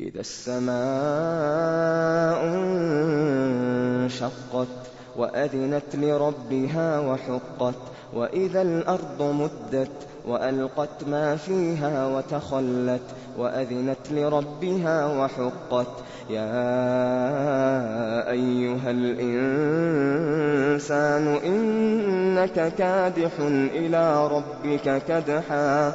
إِذَا السَّمَاءُ انشَقَّتْ وَأَذِنَتْ لِرَبِّهَا وَحُقَّتْ وَإِذَا الْأَرْضُ مُدَّتْ وَأَلْقَتْ مَا فِيهَا وَتَخَلَّتْ وَأَذِنَتْ لِرَبِّهَا وَحُقَّتْ يَا أَيُّهَا الْإِنسَانُ إِنَّكَ كَادِحٌ إِلَىٰ رَبِّكَ كَدْحًا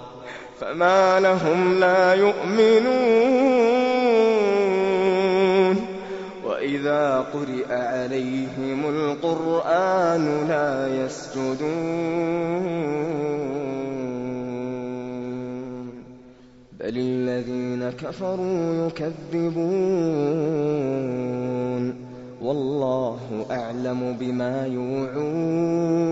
فَمَا لَهُمْ لَا يُؤْمِنُونَ وَإِذَا قُرِئَ عَلَيْهِمُ الْقُرْآنُ لَا يَسْجُدُونَ بَلِ الَّذِينَ كَفَرُوا يُكَذِّبُونَ وَاللَّهُ أَعْلَمُ بِمَا يُوعُونَ